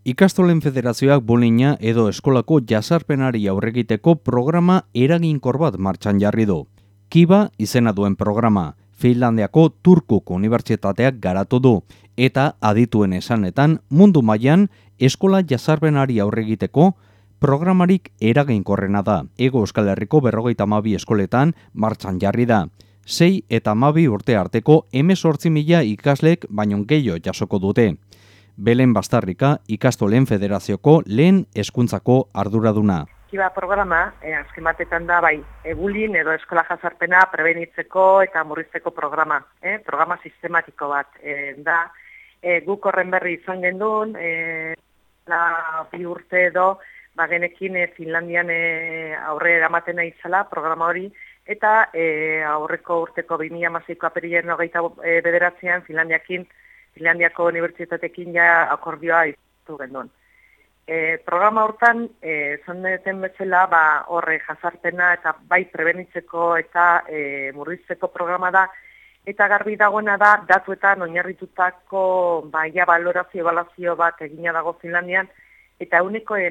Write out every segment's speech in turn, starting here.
Ikastolen Federazioak bolina edo eskolako jasarpenari aurregiteko programa eraginkor bat martxan jarri du. Kiba izena duen programa, Finlandiako Turkuk Unibertsitateak garatu du, eta adituen esanetan mundu mailan eskola jasarpenari aurregiteko programarik eraginkorrena da. Ego Euskal Herriko berrogeita mabi eskoletan martxan jarri da. Sei eta mabi urte arteko emezortzi mila ikaslek baino gehiago jasoko dute. Belen Bastarrika ikastolen federazioko lehen eskuntzako arduraduna. Kiba programa, eh, azken batetan da, bai, ebulin edo eskola jazarpena prebenitzeko eta murrizteko programa. Eh? Programa sistematiko bat eh, da. Eh, guk horren berri izan gendun, eh, la bi urte edo, bagenekin e, Finlandian e, aurre eramaten izala programa hori, eta e, aurreko urteko 2006ko aperien hogeita e, bederatzean Finlandiakin, Finlandiako unibertsitatekin ja akordioa izatu gendun. E, programa hortan, e, zondeten betxela, ba, horre jazartena eta bai prebenitzeko eta e, murrizteko programa da, eta garbi dagoena da, datuetan oinarritutako baia balorazio ebalazio bat egina dago Finlandian, eta uniko e,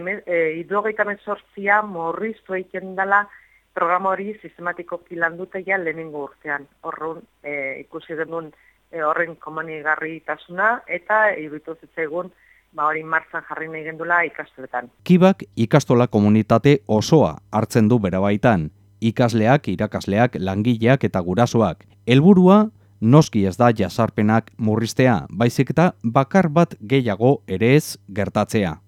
idrogeita mesortzia morriztu eiken dela programa hori sistematiko kilandute ja lehenengo urtean. Horrun e, ikusi denun e, horren komanigarri itasuna eta iruditu zitzaigun ba hori martzan jarri nahi gendula ikastoletan. Kibak ikastola komunitate osoa hartzen du berabaitan. Ikasleak, irakasleak, langileak eta gurasoak. Helburua noski ez da jasarpenak murriztea, baizik eta bakar bat gehiago ere ez gertatzea.